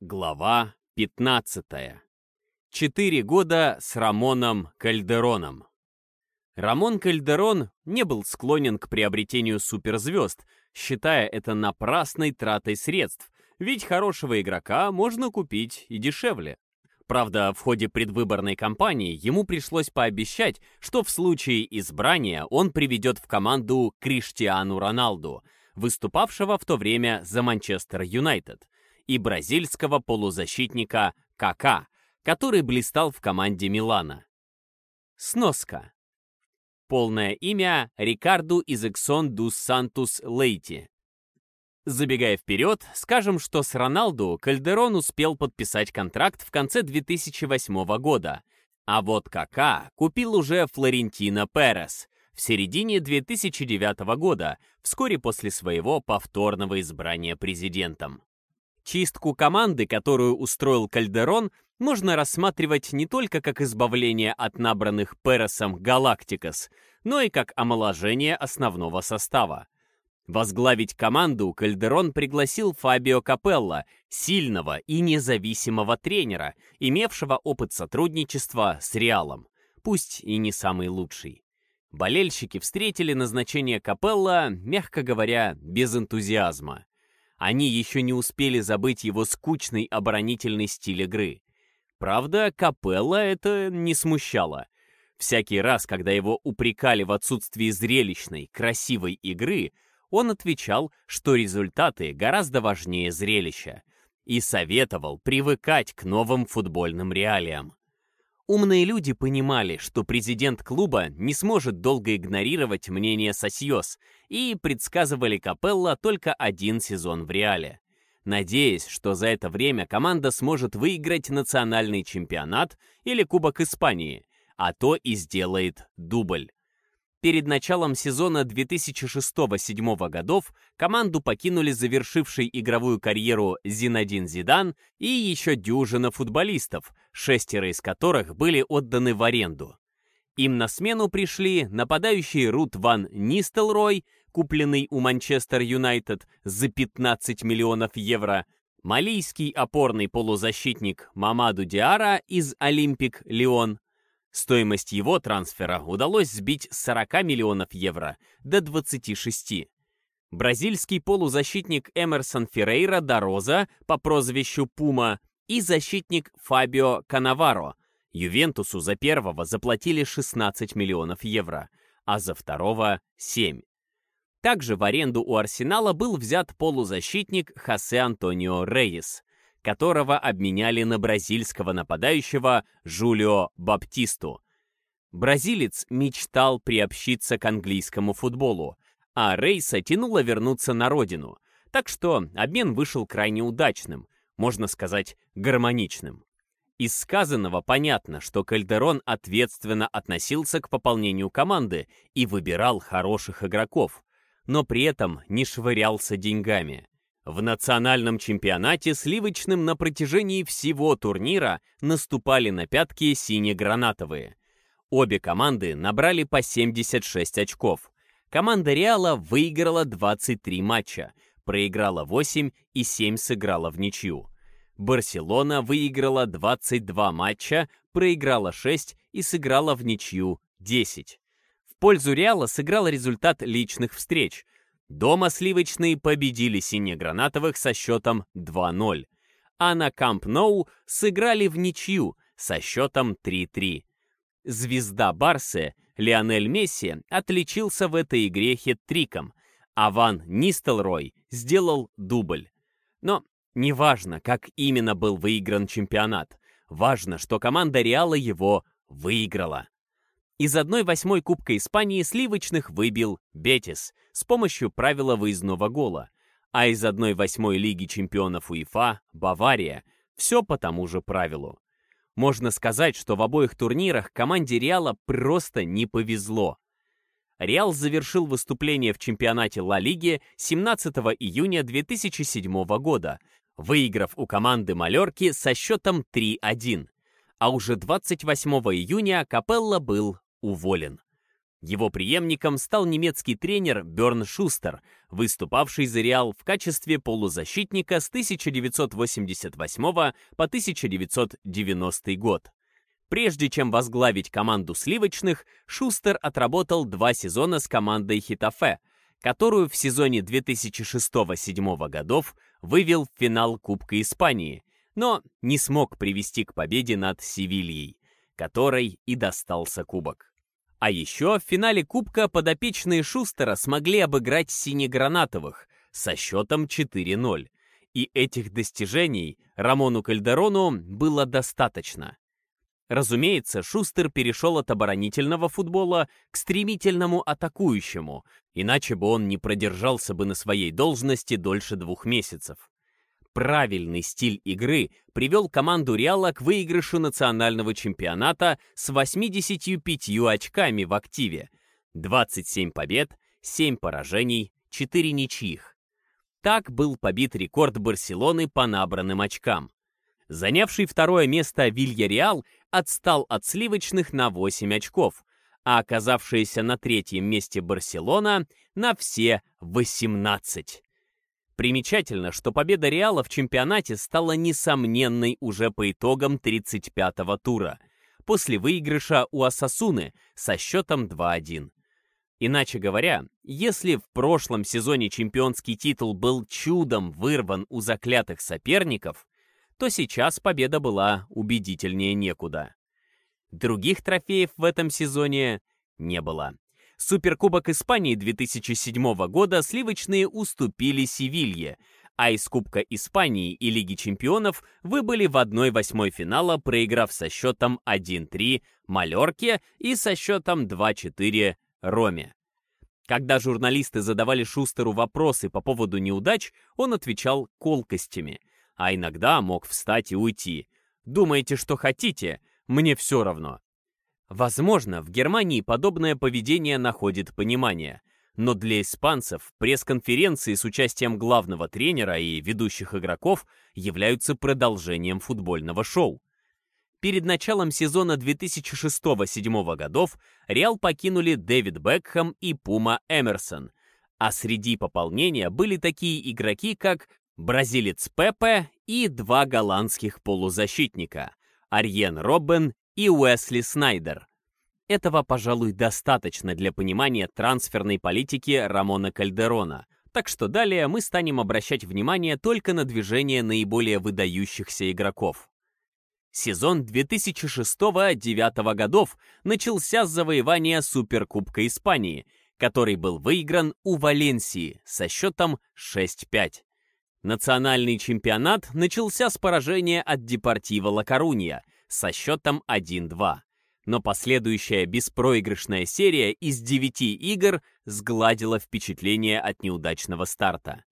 Глава 15. Четыре года с Рамоном Кальдероном. Рамон Кальдерон не был склонен к приобретению суперзвезд, считая это напрасной тратой средств, ведь хорошего игрока можно купить и дешевле. Правда, в ходе предвыборной кампании ему пришлось пообещать, что в случае избрания он приведет в команду Криштиану Роналду, выступавшего в то время за Манчестер Юнайтед – и бразильского полузащитника Кака, который блистал в команде Милана. Сноска. Полное имя Рикарду Изексон дус Сантус Лейти. Забегая вперед, скажем, что с Роналду Кальдерон успел подписать контракт в конце 2008 года, а вот Кака купил уже Флорентино Перес в середине 2009 года, вскоре после своего повторного избрания президентом. Чистку команды, которую устроил Кальдерон, можно рассматривать не только как избавление от набранных Пересом Галактикас, но и как омоложение основного состава. Возглавить команду Кальдерон пригласил Фабио Капелло, сильного и независимого тренера, имевшего опыт сотрудничества с Реалом, пусть и не самый лучший. Болельщики встретили назначение Капелла, мягко говоря, без энтузиазма. Они еще не успели забыть его скучный оборонительный стиль игры. Правда, Капелла это не смущало. Всякий раз, когда его упрекали в отсутствии зрелищной, красивой игры, он отвечал, что результаты гораздо важнее зрелища, и советовал привыкать к новым футбольным реалиям. Умные люди понимали, что президент клуба не сможет долго игнорировать мнение Сосьос, и предсказывали Капелла только один сезон в Реале. Надеясь, что за это время команда сможет выиграть национальный чемпионат или Кубок Испании, а то и сделает дубль. Перед началом сезона 2006-2007 годов команду покинули завершивший игровую карьеру Зинадин Зидан и еще дюжина футболистов, шестеро из которых были отданы в аренду. Им на смену пришли нападающий Рут Ван Нистелрой, купленный у Манчестер Юнайтед за 15 миллионов евро, малийский опорный полузащитник Мамаду Диара из Олимпик Лион, Стоимость его трансфера удалось сбить с 40 миллионов евро до 26. Бразильский полузащитник Эмерсон Феррейра да Роза по прозвищу Пума и защитник Фабио Канаваро. Ювентусу за первого заплатили 16 миллионов евро, а за второго — 7. Также в аренду у Арсенала был взят полузащитник Хосе Антонио Рейес которого обменяли на бразильского нападающего Жулио Баптисту. Бразилец мечтал приобщиться к английскому футболу, а Рейса тянуло вернуться на родину, так что обмен вышел крайне удачным, можно сказать, гармоничным. Из сказанного понятно, что Кальдерон ответственно относился к пополнению команды и выбирал хороших игроков, но при этом не швырялся деньгами. В национальном чемпионате сливочным на протяжении всего турнира наступали на пятки сине-гранатовые. Обе команды набрали по 76 очков. Команда Реала выиграла 23 матча, проиграла 8 и 7 сыграла в ничью. Барселона выиграла 22 матча, проиграла 6 и сыграла в ничью 10. В пользу Реала сыграл результат личных встреч – Дома сливочные победили синегранатовых со счетом 2-0, а на Камп Ноу сыграли в ничью со счетом 3-3. Звезда Барсы Лионель Месси отличился в этой игре хет-триком, а Ван Нистелрой сделал дубль. Но неважно, как именно был выигран чемпионат, важно, что команда Реала его выиграла. Из 1-8 Кубка Испании сливочных выбил Бетис с помощью правила выездного гола, а из 1-8 Лиги чемпионов УЕФА Бавария все по тому же правилу. Можно сказать, что в обоих турнирах команде Реала просто не повезло. Реал завершил выступление в чемпионате Ла Лиги 17 июня 2007 года, выиграв у команды Малерки со счетом 3-1. А уже 28 июня Капелла был уволен. Его преемником стал немецкий тренер Берн Шустер, выступавший за Реал в качестве полузащитника с 1988 по 1990 год. Прежде чем возглавить команду сливочных, Шустер отработал два сезона с командой Хитафе, которую в сезоне 2006-2007 годов вывел в финал Кубка Испании, но не смог привести к победе над Севильей, которой и достался кубок. А еще в финале Кубка подопечные Шустера смогли обыграть синегранатовых со счетом 4-0. И этих достижений Рамону Кальдерону было достаточно. Разумеется, Шустер перешел от оборонительного футбола к стремительному атакующему, иначе бы он не продержался бы на своей должности дольше двух месяцев. Правильный стиль игры привел команду Реала к выигрышу национального чемпионата с 85 очками в активе, 27 побед, 7 поражений, 4 ничьих. Так был побит рекорд Барселоны по набранным очкам. Занявший второе место Вильяреал отстал от сливочных на 8 очков, а оказавшаяся на третьем месте Барселона на все 18. Примечательно, что победа Реала в чемпионате стала несомненной уже по итогам 35-го тура, после выигрыша у Асасуны со счетом 2-1. Иначе говоря, если в прошлом сезоне чемпионский титул был чудом вырван у заклятых соперников, то сейчас победа была убедительнее некуда. Других трофеев в этом сезоне не было. Суперкубок Испании 2007 года сливочные уступили Севилье, а из Кубка Испании и Лиги чемпионов выбыли в 1-8 финала, проиграв со счетом 1-3 Малерке и со счетом 2-4 Роме. Когда журналисты задавали Шустеру вопросы по поводу неудач, он отвечал колкостями, а иногда мог встать и уйти. «Думаете, что хотите? Мне все равно. Возможно, в Германии подобное поведение находит понимание, но для испанцев пресс-конференции с участием главного тренера и ведущих игроков являются продолжением футбольного шоу. Перед началом сезона 2006-2007 годов Реал покинули Дэвид Бекхэм и Пума Эмерсон, а среди пополнения были такие игроки, как бразилец Пепе и два голландских полузащитника – Арьен Роббен и Уэсли Снайдер. Этого, пожалуй, достаточно для понимания трансферной политики Рамона Кальдерона, так что далее мы станем обращать внимание только на движение наиболее выдающихся игроков. Сезон 2006-2009 годов начался с завоевания Суперкубка Испании, который был выигран у Валенсии со счетом 6-5. Национальный чемпионат начался с поражения от Депортива Ла Корунья – со счетом 1-2. Но последующая беспроигрышная серия из 9 игр сгладила впечатление от неудачного старта.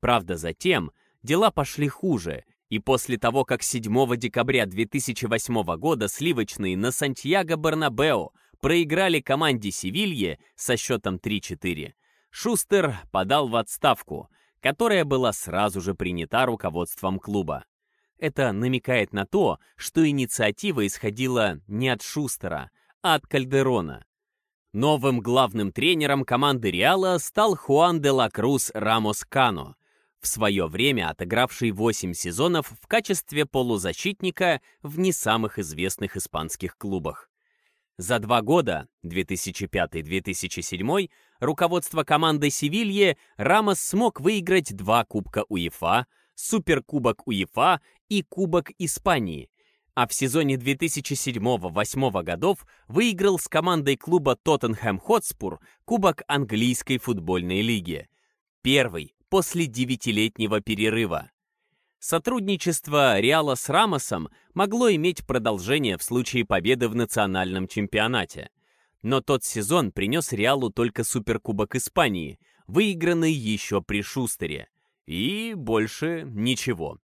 Правда, затем дела пошли хуже, и после того, как 7 декабря 2008 года сливочные на Сантьяго Барнабео проиграли команде Севилье со счетом 3-4, Шустер подал в отставку, которая была сразу же принята руководством клуба. Это намекает на то, что инициатива исходила не от Шустера, а от Кальдерона. Новым главным тренером команды Реала стал Хуан де ла Круз Рамос Кано, в свое время отыгравший 8 сезонов в качестве полузащитника в не самых известных испанских клубах. За два года, 2005-2007, руководство команды Севилье Рамос смог выиграть два Кубка УЕФА, Суперкубок УЕФА и Кубок Испании, а в сезоне 2007-2008 годов выиграл с командой клуба Тоттенхэм Хотспур Кубок английской футбольной лиги. Первый после девятилетнего перерыва. Сотрудничество Реала с Рамосом могло иметь продолжение в случае победы в национальном чемпионате. Но тот сезон принес Реалу только Суперкубок Испании, выигранный еще при Шустере. И больше ничего.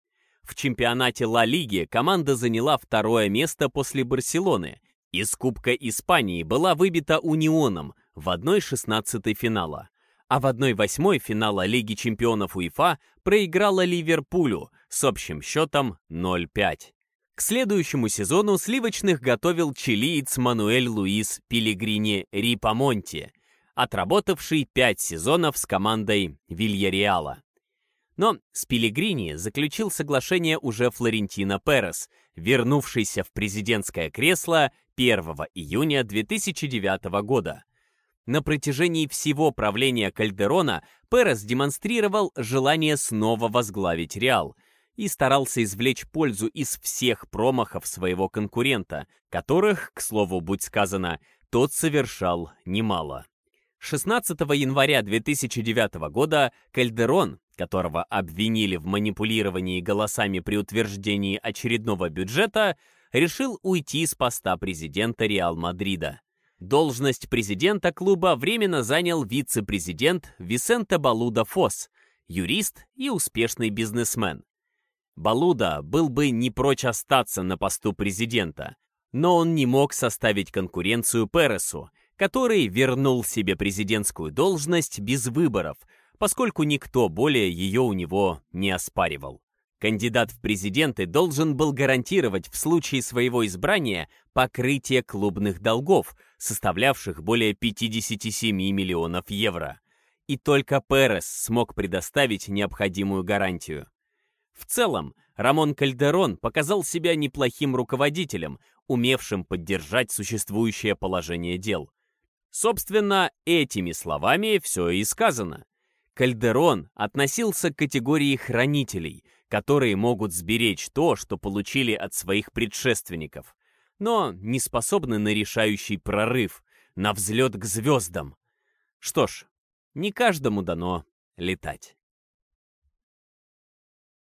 В чемпионате Ла Лиги команда заняла второе место после Барселоны. Из Кубка Испании была выбита Унионом в 1-16 финала, а в 1-8 финала Лиги чемпионов УЕФА проиграла Ливерпулю с общим счетом 0-5. К следующему сезону сливочных готовил чилиец Мануэль Луис Пилигрини Рипамонти, отработавший пять сезонов с командой Вильяреала. Но с Пилигрини заключил соглашение уже Флорентино Перес, вернувшийся в президентское кресло 1 июня 2009 года. На протяжении всего правления Кальдерона Перес демонстрировал желание снова возглавить Реал и старался извлечь пользу из всех промахов своего конкурента, которых, к слову, будь сказано, тот совершал немало. 16 января 2009 года Кальдерон, которого обвинили в манипулировании голосами при утверждении очередного бюджета, решил уйти с поста президента Реал Мадрида. Должность президента клуба временно занял вице-президент Висенте Балуда Фос, юрист и успешный бизнесмен. Балуда был бы не прочь остаться на посту президента, но он не мог составить конкуренцию Пересу, который вернул себе президентскую должность без выборов – поскольку никто более ее у него не оспаривал. Кандидат в президенты должен был гарантировать в случае своего избрания покрытие клубных долгов, составлявших более 57 миллионов евро. И только Перес смог предоставить необходимую гарантию. В целом, Рамон Кальдерон показал себя неплохим руководителем, умевшим поддержать существующее положение дел. Собственно, этими словами все и сказано. Кальдерон относился к категории хранителей, которые могут сберечь то, что получили от своих предшественников, но не способны на решающий прорыв, на взлет к звездам. Что ж, не каждому дано летать.